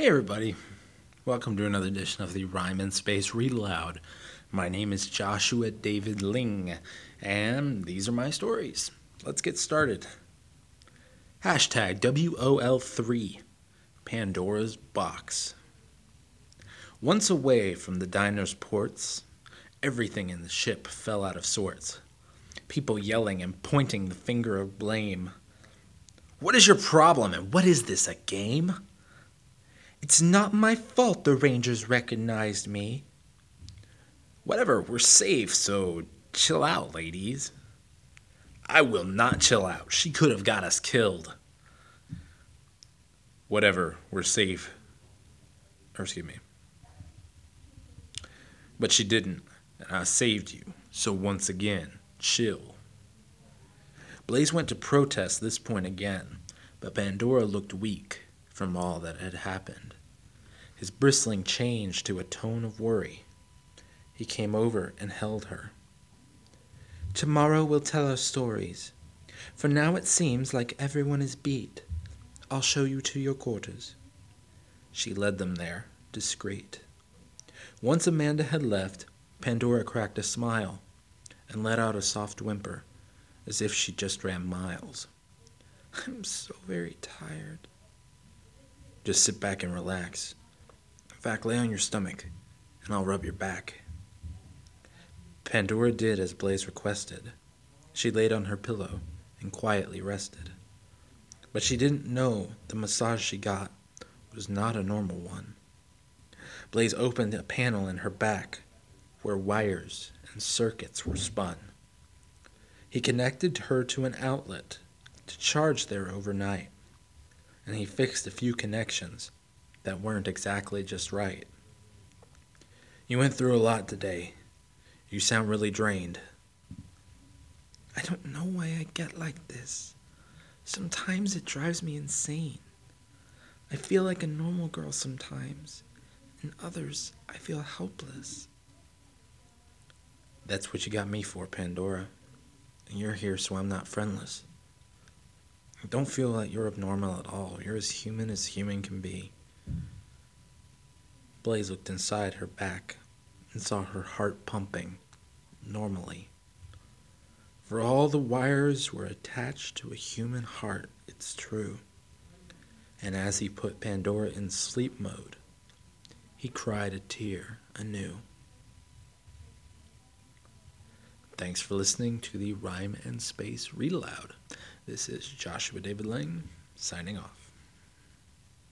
Hey, everybody. Welcome to another edition of the Rhyme and Space Read Aloud. My name is Joshua David Ling, and these are my stories. Let's get started. Hashtag WOL3 Pandora's Box. Once away from the diner's ports, everything in the ship fell out of sorts. People yelling and pointing the finger of blame. What is your problem, and what is this, a game? It's not my fault the Rangers recognized me. Whatever, we're safe, so chill out, ladies. I will not chill out. She could have got us killed. Whatever, we're safe. Or excuse me. But she didn't, and I saved you. So once again, chill. Blaze went to protest this point again, but Pandora looked weak from all that had happened. His bristling changed to a tone of worry. He came over and held her. Tomorrow we'll tell our stories. For now it seems like everyone is beat. I'll show you to your quarters. She led them there, discreet. Once Amanda had left, Pandora cracked a smile and let out a soft whimper, as if she just ran miles. I'm so very tired. Just sit back and relax. In fact, lay on your stomach, and I'll rub your back. Pandora did as Blaze requested. She laid on her pillow and quietly rested. But she didn't know the massage she got was not a normal one. Blaze opened a panel in her back where wires and circuits were spun. He connected her to an outlet to charge there overnight, and he fixed a few connections that weren't exactly just right. You went through a lot today. You sound really drained. I don't know why I get like this. Sometimes it drives me insane. I feel like a normal girl sometimes. In others, I feel helpless. That's what you got me for, Pandora. And you're here so I'm not friendless. Don't feel like you're abnormal at all. You're as human as human can be. Blaze looked inside her back and saw her heart pumping normally. For all the wires were attached to a human heart, it's true. And as he put Pandora in sleep mode, he cried a tear anew. Thanks for listening to the Rhyme and Space Read Aloud. This is Joshua David Lang signing off.